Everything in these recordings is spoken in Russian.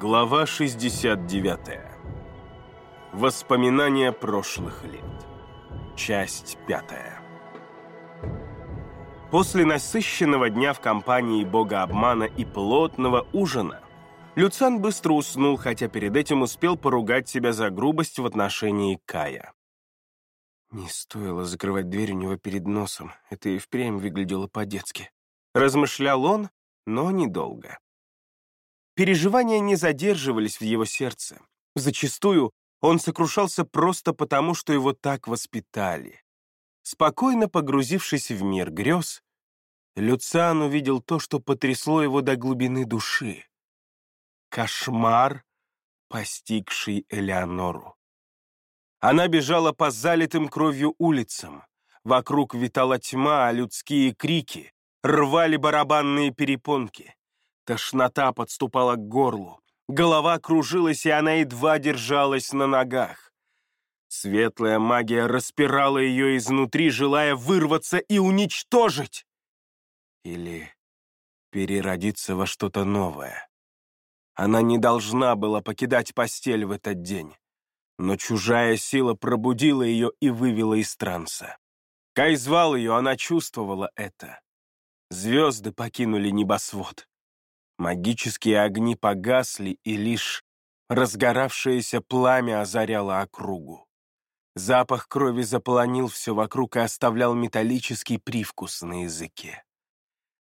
Глава 69. Воспоминания прошлых лет. Часть пятая. После насыщенного дня в компании бога обмана и плотного ужина Люцан быстро уснул, хотя перед этим успел поругать себя за грубость в отношении Кая. Не стоило закрывать дверь у него перед носом, это и впрямь выглядело по-детски. Размышлял он, но недолго. Переживания не задерживались в его сердце. Зачастую он сокрушался просто потому, что его так воспитали. Спокойно погрузившись в мир грез, Люциан увидел то, что потрясло его до глубины души. Кошмар, постигший Элеонору. Она бежала по залитым кровью улицам. Вокруг витала тьма, а людские крики рвали барабанные перепонки. Тошнота подступала к горлу. Голова кружилась, и она едва держалась на ногах. Светлая магия распирала ее изнутри, желая вырваться и уничтожить. Или переродиться во что-то новое. Она не должна была покидать постель в этот день. Но чужая сила пробудила ее и вывела из транса. Кай звал ее, она чувствовала это. Звезды покинули небосвод. Магические огни погасли, и лишь разгоравшееся пламя озаряло округу. Запах крови заполонил все вокруг и оставлял металлический привкус на языке.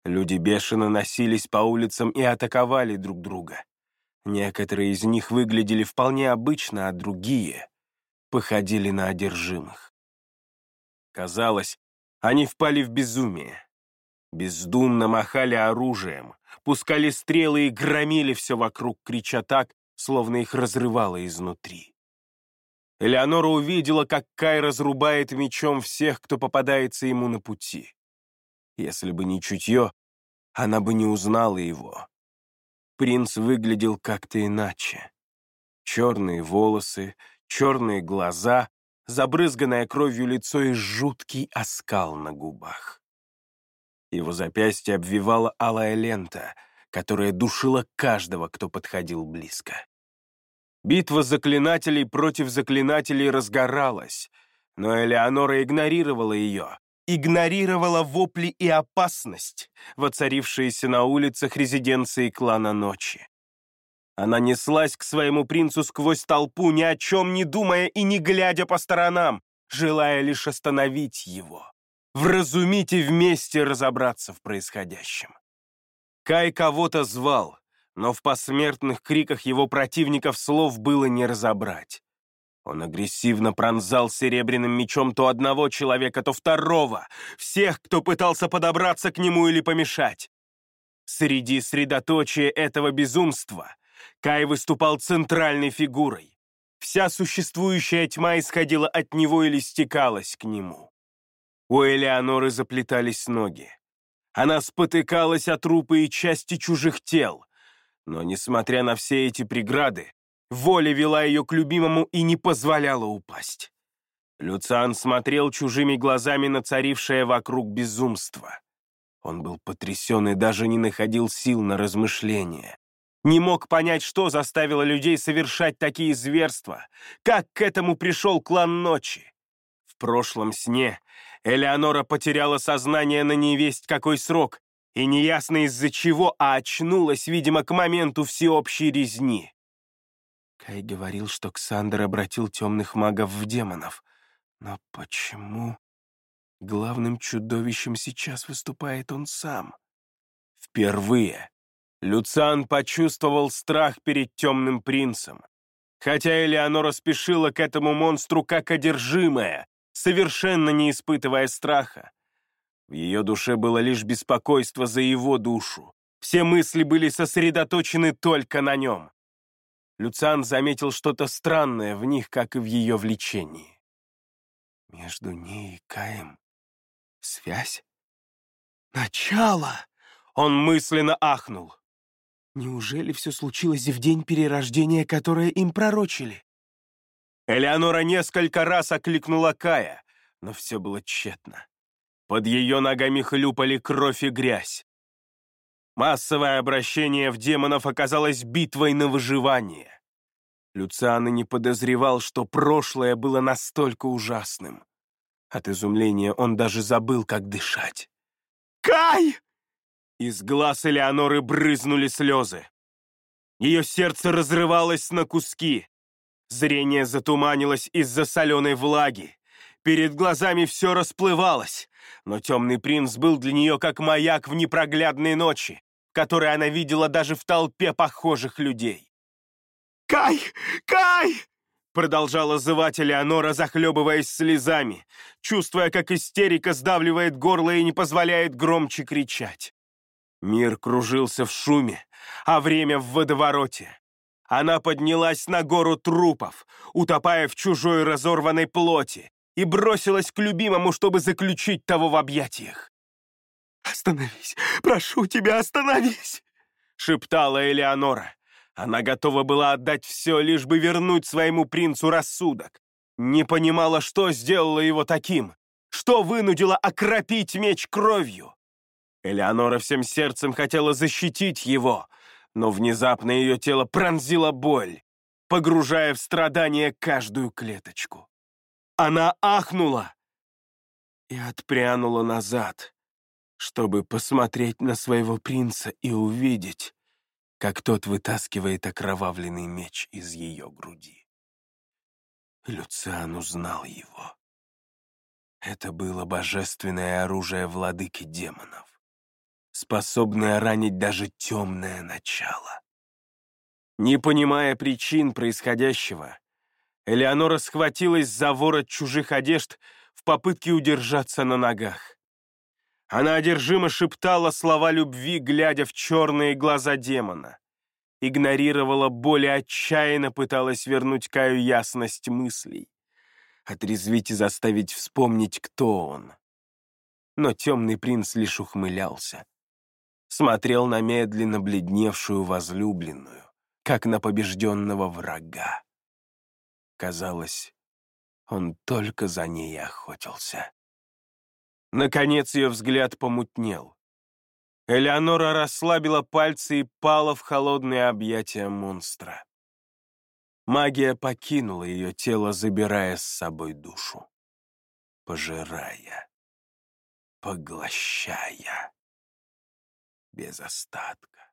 Люди бешено носились по улицам и атаковали друг друга. Некоторые из них выглядели вполне обычно, а другие походили на одержимых. Казалось, они впали в безумие. Бездумно махали оружием, пускали стрелы и громили все вокруг, крича так, словно их разрывало изнутри. Элеонора увидела, как Кай разрубает мечом всех, кто попадается ему на пути. Если бы не чутье, она бы не узнала его. Принц выглядел как-то иначе. Черные волосы, черные глаза, забрызганное кровью лицо и жуткий оскал на губах. Его запястье обвивала алая лента, которая душила каждого, кто подходил близко. Битва заклинателей против заклинателей разгоралась, но Элеонора игнорировала ее, игнорировала вопли и опасность, воцарившиеся на улицах резиденции клана Ночи. Она неслась к своему принцу сквозь толпу, ни о чем не думая и не глядя по сторонам, желая лишь остановить его вразумить и вместе разобраться в происходящем. Кай кого-то звал, но в посмертных криках его противников слов было не разобрать. Он агрессивно пронзал серебряным мечом то одного человека, то второго, всех, кто пытался подобраться к нему или помешать. Среди средоточия этого безумства Кай выступал центральной фигурой. Вся существующая тьма исходила от него или стекалась к нему. У Элеоноры заплетались ноги. Она спотыкалась от трупы и части чужих тел. Но, несмотря на все эти преграды, воля вела ее к любимому и не позволяла упасть. Люциан смотрел чужими глазами на царившее вокруг безумство. Он был потрясен и даже не находил сил на размышления. Не мог понять, что заставило людей совершать такие зверства, как к этому пришел клан ночи. В прошлом сне Элеонора потеряла сознание на невесть какой срок, и неясно из-за чего, а очнулась, видимо, к моменту всеобщей резни. Кай говорил, что Ксандр обратил темных магов в демонов. Но почему главным чудовищем сейчас выступает он сам? Впервые Люциан почувствовал страх перед темным принцем. Хотя Элеонора спешила к этому монстру как одержимая, совершенно не испытывая страха. В ее душе было лишь беспокойство за его душу. Все мысли были сосредоточены только на нем. Люциан заметил что-то странное в них, как и в ее влечении. Между ней и Каем связь? Начало! Он мысленно ахнул. Неужели все случилось в день перерождения, которое им пророчили? Элеонора несколько раз окликнула Кая, но все было тщетно. Под ее ногами хлюпали кровь и грязь. Массовое обращение в демонов оказалось битвой на выживание. Люциан не подозревал, что прошлое было настолько ужасным. От изумления он даже забыл, как дышать. «Кай!» Из глаз Элеоноры брызнули слезы. Ее сердце разрывалось на куски. Зрение затуманилось из-за соленой влаги. Перед глазами все расплывалось, но темный принц был для нее как маяк в непроглядной ночи, который она видела даже в толпе похожих людей. «Кай! Кай!» Продолжала зывать Элеонора, захлебываясь слезами, чувствуя, как истерика сдавливает горло и не позволяет громче кричать. Мир кружился в шуме, а время в водовороте. Она поднялась на гору трупов, утопая в чужой разорванной плоти, и бросилась к любимому, чтобы заключить того в объятиях. «Остановись! Прошу тебя, остановись!» — шептала Элеонора. Она готова была отдать все, лишь бы вернуть своему принцу рассудок. Не понимала, что сделало его таким, что вынудило окропить меч кровью. Элеонора всем сердцем хотела защитить его, но внезапно ее тело пронзила боль, погружая в страдания каждую клеточку. Она ахнула и отпрянула назад, чтобы посмотреть на своего принца и увидеть, как тот вытаскивает окровавленный меч из ее груди. Люциан узнал его. Это было божественное оружие владыки демонов способная ранить даже темное начало. Не понимая причин происходящего, Элеонора схватилась за ворот чужих одежд в попытке удержаться на ногах. Она одержимо шептала слова любви, глядя в черные глаза демона. Игнорировала боль и отчаянно пыталась вернуть Каю ясность мыслей. Отрезвить и заставить вспомнить, кто он. Но темный принц лишь ухмылялся смотрел на медленно бледневшую возлюбленную, как на побежденного врага. Казалось, он только за ней охотился. Наконец ее взгляд помутнел. Элеонора расслабила пальцы и пала в холодные объятия монстра. Магия покинула ее тело, забирая с собой душу, пожирая, поглощая без остатка.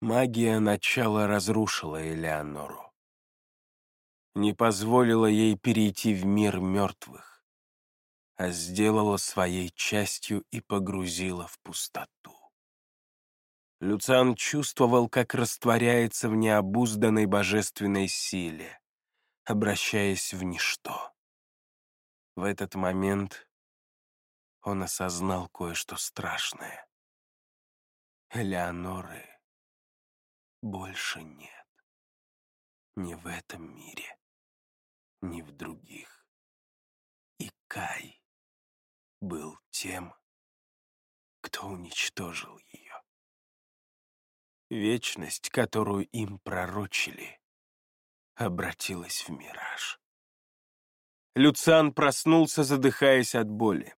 Магия начала разрушила Элеонору. Не позволила ей перейти в мир мертвых, а сделала своей частью и погрузила в пустоту. Люциан чувствовал, как растворяется в необузданной божественной силе, обращаясь в ничто. В этот момент он осознал кое-что страшное. Элеоноры больше нет. Ни в этом мире, ни в других. И Кай был тем, кто уничтожил ее. Вечность, которую им пророчили, обратилась в мираж. Люциан проснулся, задыхаясь от боли.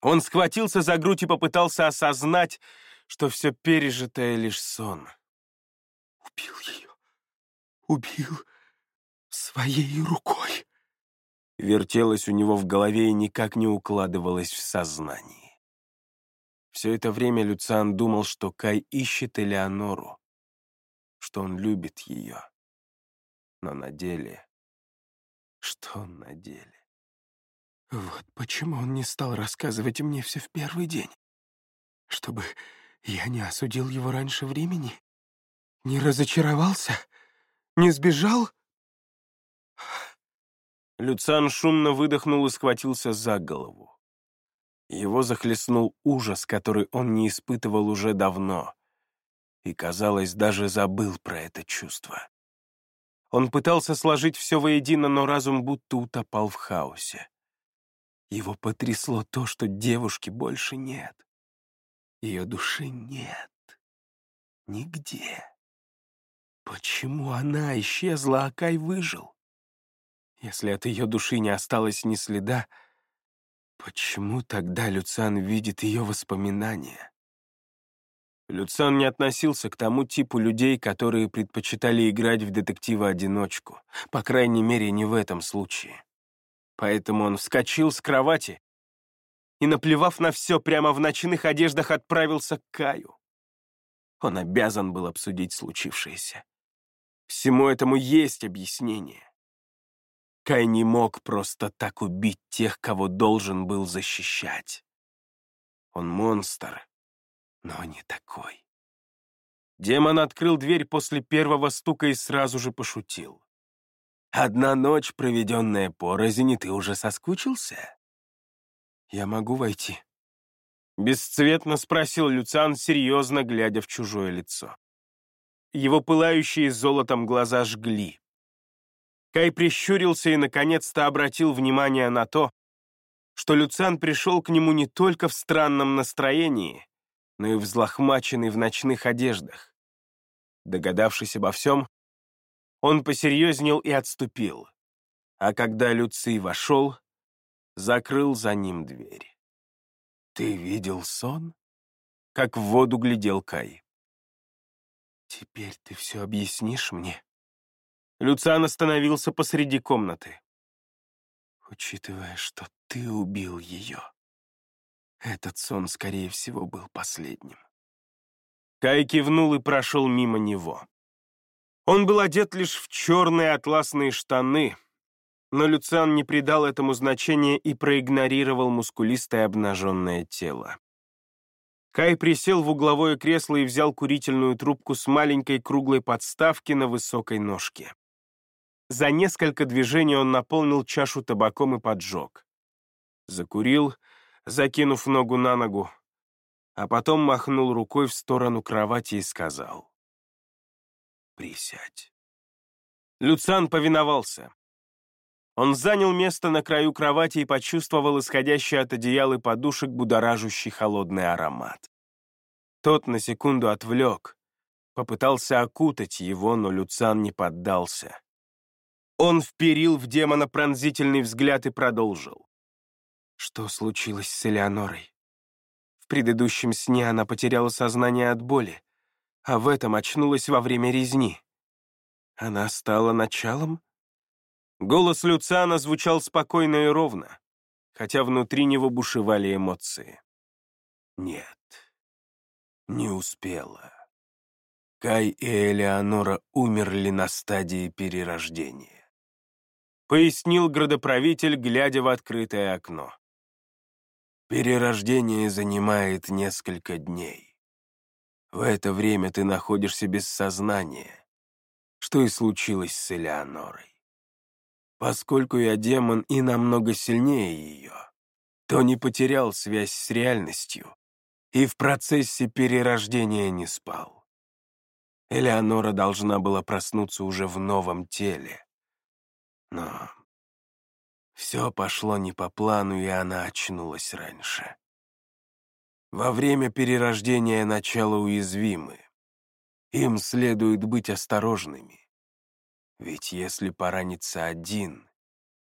Он схватился за грудь и попытался осознать, что все пережитое лишь сон. Убил ее. Убил своей рукой. Вертелось у него в голове и никак не укладывалось в сознании. Все это время Люциан думал, что Кай ищет Элеонору, что он любит ее. Но на деле... Что на деле? Вот почему он не стал рассказывать мне все в первый день. Чтобы я не осудил его раньше времени? Не разочаровался? Не сбежал? Люциан шумно выдохнул и схватился за голову. Его захлестнул ужас, который он не испытывал уже давно, и, казалось, даже забыл про это чувство. Он пытался сложить все воедино, но разум будто утопал в хаосе. Его потрясло то, что девушки больше нет. Ее души нет. Нигде. Почему она исчезла, а Кай выжил? Если от ее души не осталось ни следа, почему тогда Люциан видит ее воспоминания? Люциан не относился к тому типу людей, которые предпочитали играть в детектива-одиночку, по крайней мере, не в этом случае. Поэтому он вскочил с кровати и, наплевав на все, прямо в ночных одеждах отправился к Каю. Он обязан был обсудить случившееся. Всему этому есть объяснение. Кай не мог просто так убить тех, кого должен был защищать. Он монстр, но не такой. Демон открыл дверь после первого стука и сразу же пошутил. «Одна ночь, проведенная порознь, и ты уже соскучился?» «Я могу войти?» Бесцветно спросил Люциан, серьезно глядя в чужое лицо. Его пылающие золотом глаза жгли. Кай прищурился и, наконец-то, обратил внимание на то, что Люциан пришел к нему не только в странном настроении, но и взлохмаченный в ночных одеждах. Догадавшись обо всем, он посерьезнел и отступил, а когда Люций вошел, закрыл за ним дверь. «Ты видел сон?» — как в воду глядел Кай. «Теперь ты все объяснишь мне?» Люциан остановился посреди комнаты. «Учитывая, что ты убил ее, этот сон, скорее всего, был последним. Кай кивнул и прошел мимо него. Он был одет лишь в черные атласные штаны, но Люциан не придал этому значения и проигнорировал мускулистое обнаженное тело. Кай присел в угловое кресло и взял курительную трубку с маленькой круглой подставки на высокой ножке. За несколько движений он наполнил чашу табаком и поджег. Закурил, закинув ногу на ногу, а потом махнул рукой в сторону кровати и сказал «Присядь». Люцан повиновался. Он занял место на краю кровати и почувствовал исходящий от одеял и подушек будоражущий холодный аромат. Тот на секунду отвлек, попытался окутать его, но Люцан не поддался. Он вперил в демона пронзительный взгляд и продолжил. Что случилось с Элеонорой? В предыдущем сне она потеряла сознание от боли, а в этом очнулась во время резни. Она стала началом? Голос Люциана звучал спокойно и ровно, хотя внутри него бушевали эмоции. Нет, не успела. Кай и Элеонора умерли на стадии перерождения. Пояснил градоправитель, глядя в открытое окно. Перерождение занимает несколько дней. В это время ты находишься без сознания, что и случилось с Элеонорой. Поскольку я демон и намного сильнее ее, то не потерял связь с реальностью и в процессе перерождения не спал. Элеонора должна была проснуться уже в новом теле. Но все пошло не по плану, и она очнулась раньше. Во время перерождения начало уязвимы. Им следует быть осторожными. Ведь если поранится один,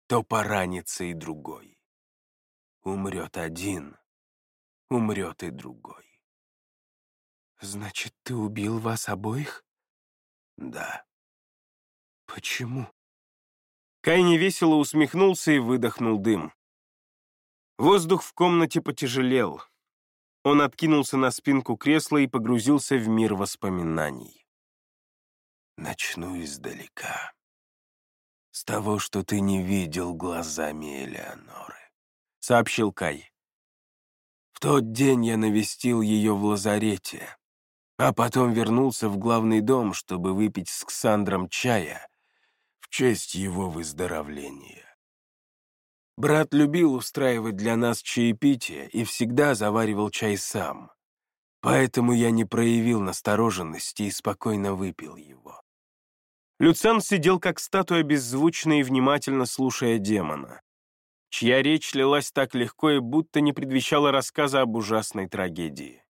то поранится и другой. Умрет один, умрет и другой. Значит, ты убил вас обоих? Да. Почему? Кай невесело усмехнулся и выдохнул дым. Воздух в комнате потяжелел. Он откинулся на спинку кресла и погрузился в мир воспоминаний. «Начну издалека. С того, что ты не видел глазами Элеоноры», — сообщил Кай. «В тот день я навестил ее в лазарете, а потом вернулся в главный дом, чтобы выпить с Ксандром чая в честь его выздоровления. Брат любил устраивать для нас чаепитие и всегда заваривал чай сам, поэтому я не проявил настороженности и спокойно выпил его. Люцен сидел как статуя беззвучно и внимательно слушая демона, чья речь лилась так легко и будто не предвещала рассказа об ужасной трагедии.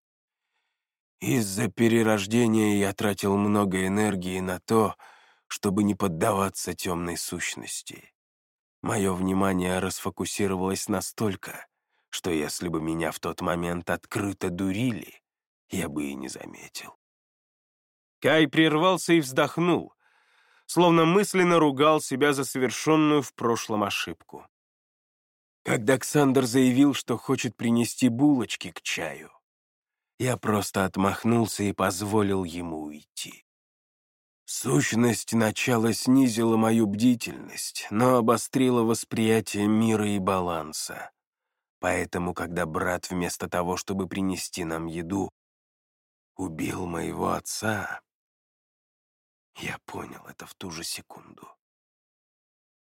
Из-за перерождения я тратил много энергии на то, чтобы не поддаваться темной сущности. Мое внимание расфокусировалось настолько, что если бы меня в тот момент открыто дурили, я бы и не заметил. Кай прервался и вздохнул, словно мысленно ругал себя за совершенную в прошлом ошибку. Когда Ксандр заявил, что хочет принести булочки к чаю, я просто отмахнулся и позволил ему уйти. Сущность начала снизила мою бдительность, но обострила восприятие мира и баланса. Поэтому, когда брат вместо того, чтобы принести нам еду, убил моего отца, я понял это в ту же секунду.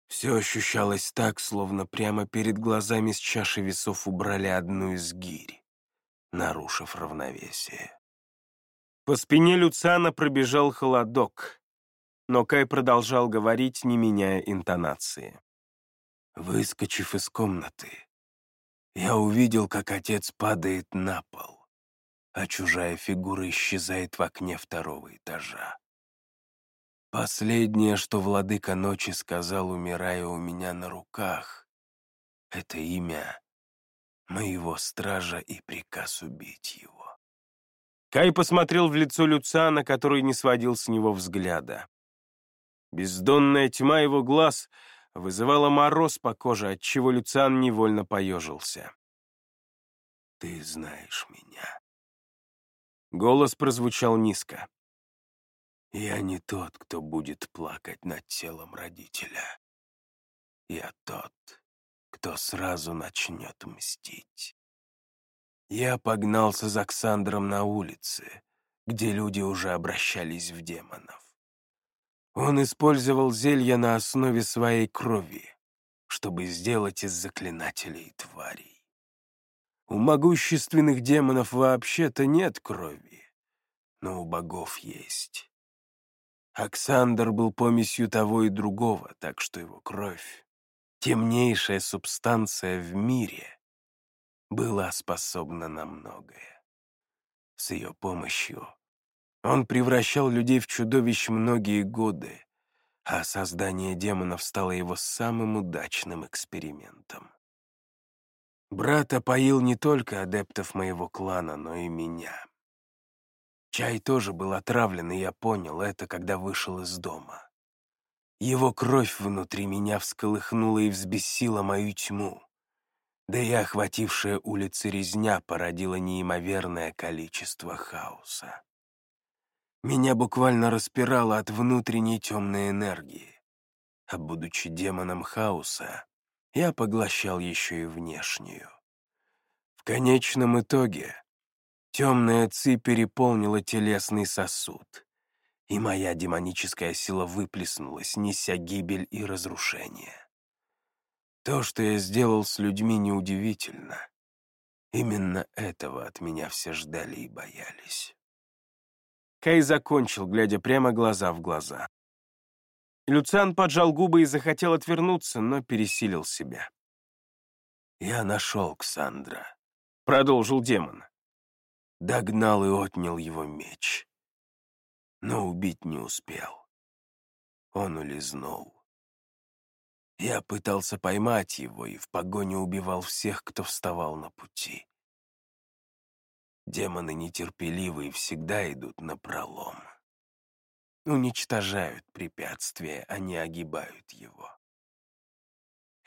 Все ощущалось так, словно прямо перед глазами с чаши весов убрали одну из гирь, нарушив равновесие. По спине Люцана пробежал холодок, но Кай продолжал говорить, не меняя интонации. Выскочив из комнаты, я увидел, как отец падает на пол, а чужая фигура исчезает в окне второго этажа. Последнее, что владыка ночи сказал, умирая у меня на руках, это имя моего стража и приказ убить его. Кай посмотрел в лицо Люциана, который не сводил с него взгляда. Бездонная тьма его глаз вызывала мороз по коже, отчего Люциан невольно поежился. «Ты знаешь меня». Голос прозвучал низко. Я не тот, кто будет плакать над телом родителя. Я тот, кто сразу начнет мстить. Я погнался за Ксандром на улице, где люди уже обращались в демонов. Он использовал зелья на основе своей крови, чтобы сделать из заклинателей тварей. У могущественных демонов вообще-то нет крови, но у богов есть. Оксандр был помесью того и другого, так что его кровь, темнейшая субстанция в мире, была способна на многое. С ее помощью он превращал людей в чудовищ многие годы, а создание демонов стало его самым удачным экспериментом. Брат опоил не только адептов моего клана, но и меня. Чай тоже был отравлен, и я понял это, когда вышел из дома. Его кровь внутри меня всколыхнула и взбесила мою тьму. Да и охватившая улицы резня породила неимоверное количество хаоса. Меня буквально распирало от внутренней темной энергии. А будучи демоном хаоса, я поглощал еще и внешнюю. В конечном итоге Темная ци переполнила телесный сосуд, и моя демоническая сила выплеснулась, неся гибель и разрушение. То, что я сделал с людьми, неудивительно. Именно этого от меня все ждали и боялись. Кай закончил, глядя прямо глаза в глаза. Люциан поджал губы и захотел отвернуться, но пересилил себя. «Я нашел Ксандра», — продолжил демон догнал и отнял его меч. Но убить не успел. Он улизнул. Я пытался поймать его и в погоне убивал всех, кто вставал на пути. Демоны нетерпеливые всегда идут на пролом. Уничтожают препятствия, а не огибают его.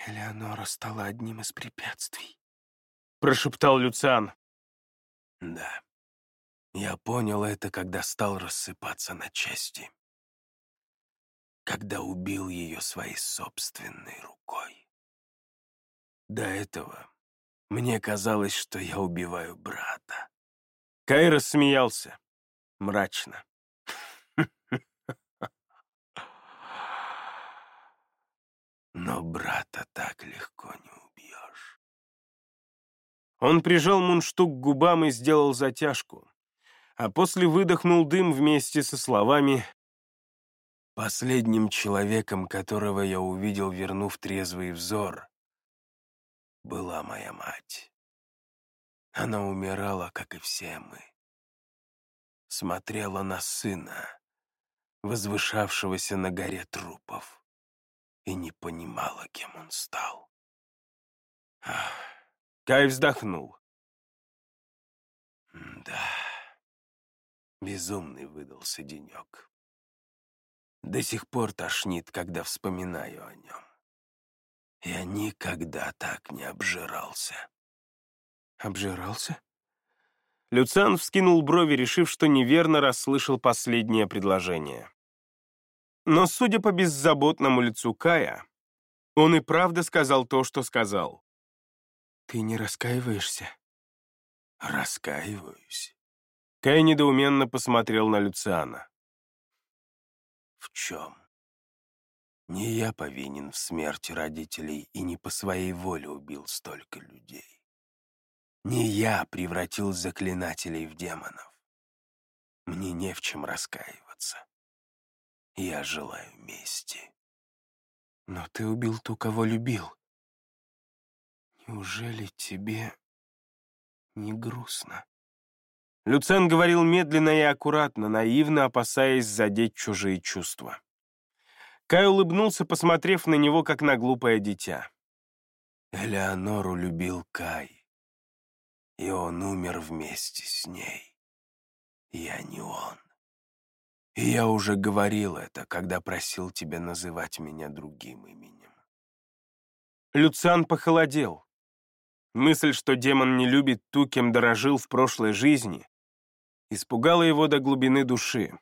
«Элеонора стала одним из препятствий», — прошептал Люциан. Да. Я понял это, когда стал рассыпаться на части. Когда убил ее своей собственной рукой. До этого мне казалось, что я убиваю брата. Кай рассмеялся. Мрачно. Но брата так легко не он прижал мундштук к губам и сделал затяжку, а после выдохнул дым вместе со словами «Последним человеком, которого я увидел, вернув трезвый взор, была моя мать. Она умирала, как и все мы. Смотрела на сына, возвышавшегося на горе трупов, и не понимала, кем он стал. Ах, Кай вздохнул. Да, Безумный выдался денек. До сих пор тошнит, когда вспоминаю о нем. Я никогда так не обжирался. Обжирался? Люциан вскинул брови, решив, что неверно расслышал последнее предложение. Но, судя по беззаботному лицу Кая, он и правда сказал то, что сказал. «Ты не раскаиваешься?» «Раскаиваюсь». Кай недоуменно посмотрел на Люциана. «В чем?» Не я повинен в смерти родителей и не по своей воле убил столько людей. Не я превратил заклинателей в демонов. Мне не в чем раскаиваться. Я желаю мести. Но ты убил ту, кого любил. Неужели тебе не грустно? Люцен говорил медленно и аккуратно, наивно опасаясь задеть чужие чувства. Кай улыбнулся, посмотрев на него, как на глупое дитя. Элеонору любил Кай, и он умер вместе с ней. Я не он. И я уже говорил это, когда просил тебя называть меня другим именем. Люциан похолодел. Мысль, что демон не любит ту, кем дорожил в прошлой жизни, испугала его до глубины души.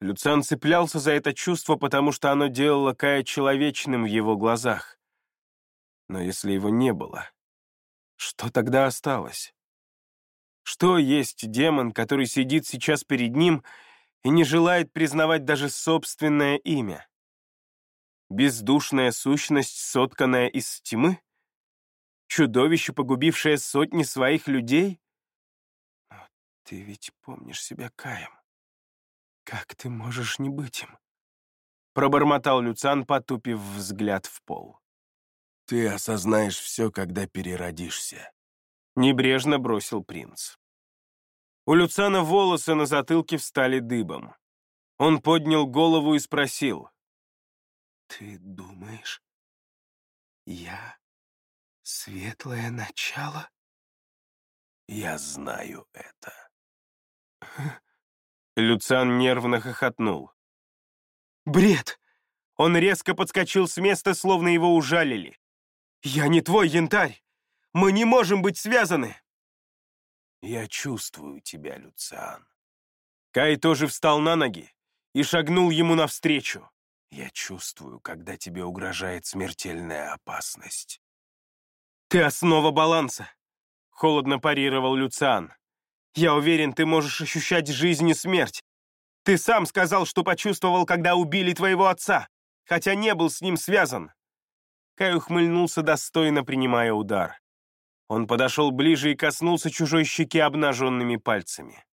Люциан цеплялся за это чувство, потому что оно делало Кая человечным в его глазах. Но если его не было, что тогда осталось? Что есть демон, который сидит сейчас перед ним и не желает признавать даже собственное имя? Бездушная сущность, сотканная из тьмы? Чудовище, погубившее сотни своих людей? Ты ведь помнишь себя Каем. «Как ты можешь не быть им?» Пробормотал Люцан, потупив взгляд в пол. «Ты осознаешь все, когда переродишься», — небрежно бросил принц. У Люцана волосы на затылке встали дыбом. Он поднял голову и спросил. «Ты думаешь, я светлое начало?» «Я знаю это». Люциан нервно хохотнул. «Бред!» Он резко подскочил с места, словно его ужалили. «Я не твой янтарь! Мы не можем быть связаны!» «Я чувствую тебя, Люциан». Кай тоже встал на ноги и шагнул ему навстречу. «Я чувствую, когда тебе угрожает смертельная опасность». «Ты основа баланса», — холодно парировал Люциан. Я уверен, ты можешь ощущать жизнь и смерть. Ты сам сказал, что почувствовал, когда убили твоего отца, хотя не был с ним связан». Кай ухмыльнулся, достойно принимая удар. Он подошел ближе и коснулся чужой щеки обнаженными пальцами.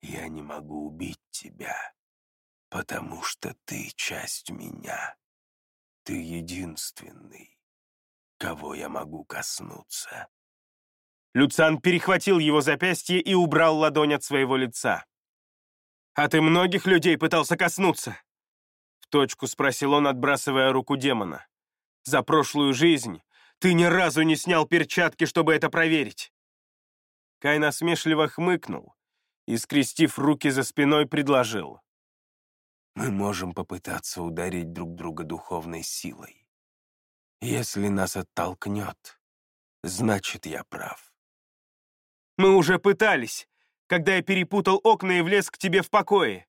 «Я не могу убить тебя, потому что ты часть меня. Ты единственный, кого я могу коснуться. Люциан перехватил его запястье и убрал ладонь от своего лица. «А ты многих людей пытался коснуться?» В точку спросил он, отбрасывая руку демона. «За прошлую жизнь ты ни разу не снял перчатки, чтобы это проверить!» Кай насмешливо хмыкнул и, скрестив руки за спиной, предложил. «Мы можем попытаться ударить друг друга духовной силой. Если нас оттолкнет, значит, я прав. Мы уже пытались, когда я перепутал окна и влез к тебе в покое.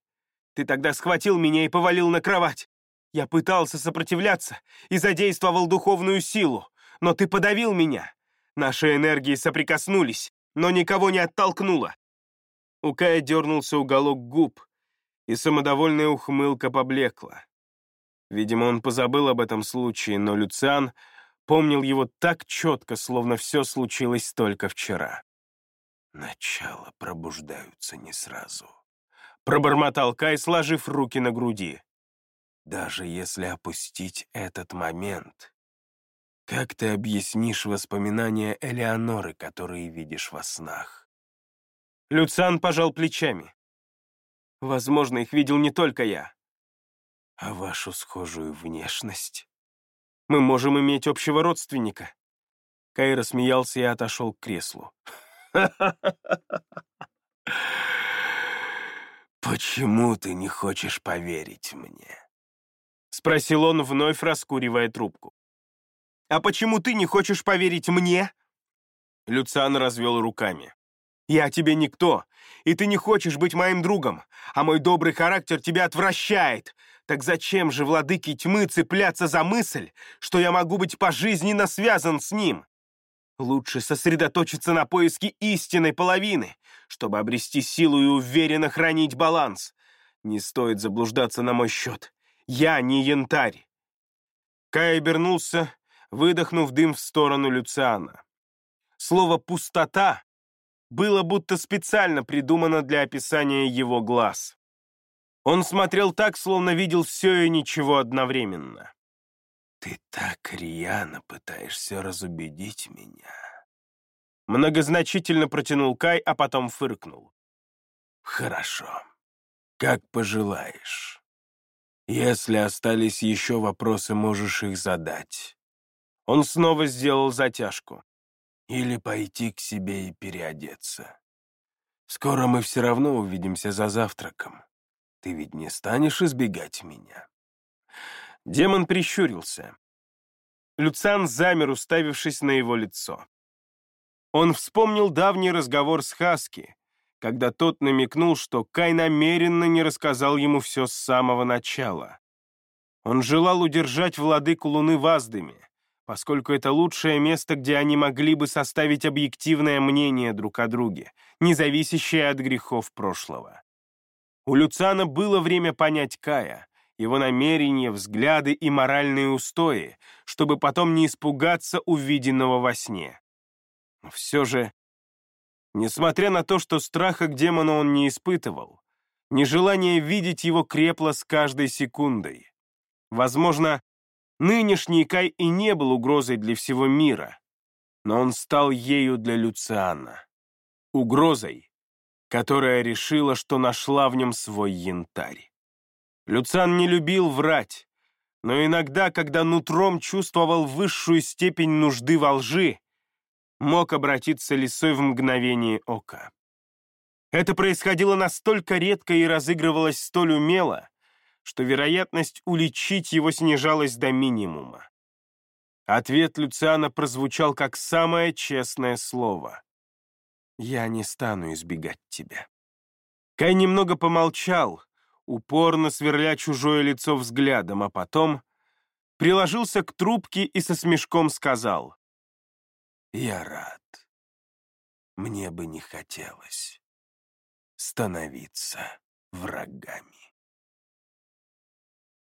Ты тогда схватил меня и повалил на кровать. Я пытался сопротивляться и задействовал духовную силу, но ты подавил меня. Наши энергии соприкоснулись, но никого не оттолкнуло. У Кая дернулся уголок губ, и самодовольная ухмылка поблекла. Видимо, он позабыл об этом случае, но Люциан помнил его так четко, словно все случилось только вчера. Начало пробуждаются не сразу. Пробормотал Кай, сложив руки на груди. Даже если опустить этот момент, как ты объяснишь воспоминания Элеоноры, которые видишь во снах? Люциан пожал плечами. Возможно, их видел не только я. А вашу схожую внешность? Мы можем иметь общего родственника. Кай рассмеялся и отошел к креслу. «Почему ты не хочешь поверить мне?» — спросил он, вновь раскуривая трубку. «А почему ты не хочешь поверить мне?» Люциан развел руками. «Я тебе никто, и ты не хочешь быть моим другом, а мой добрый характер тебя отвращает. Так зачем же, владыки тьмы, цепляться за мысль, что я могу быть пожизненно связан с ним? Лучше сосредоточиться на поиске истинной половины, чтобы обрести силу и уверенно хранить баланс. Не стоит заблуждаться на мой счет. Я не янтарь. Кай обернулся, выдохнув дым в сторону Люциана. Слово «пустота» было будто специально придумано для описания его глаз. Он смотрел так, словно видел все и ничего одновременно. «Ты так рьяно пытаешься разубедить меня». Многозначительно протянул Кай, а потом фыркнул. «Хорошо. Как пожелаешь. Если остались еще вопросы, можешь их задать». Он снова сделал затяжку. «Или пойти к себе и переодеться. Скоро мы все равно увидимся за завтраком. Ты ведь не станешь избегать меня?» Демон прищурился. Люциан замер, уставившись на его лицо. Он вспомнил давний разговор с Хаски, когда тот намекнул, что Кай намеренно не рассказал ему все с самого начала. Он желал удержать владыку Луны в Аздаме, поскольку это лучшее место, где они могли бы составить объективное мнение друг о друге, не зависящее от грехов прошлого. У Люцана было время понять Кая, его намерения, взгляды и моральные устои, чтобы потом не испугаться увиденного во сне. Но все же, несмотря на то, что страха к демону он не испытывал, нежелание видеть его крепло с каждой секундой. Возможно, нынешний Кай и не был угрозой для всего мира, но он стал ею для Люциана. Угрозой, которая решила, что нашла в нем свой янтарь. Люцан не любил врать, но иногда, когда нутром чувствовал высшую степень нужды во лжи, мог обратиться лисой в мгновение ока. Это происходило настолько редко и разыгрывалось столь умело, что вероятность уличить его снижалась до минимума. Ответ Люциана прозвучал как самое честное слово. «Я не стану избегать тебя». Кай немного помолчал, упорно сверля чужое лицо взглядом, а потом приложился к трубке и со смешком сказал. «Я рад. Мне бы не хотелось становиться врагами».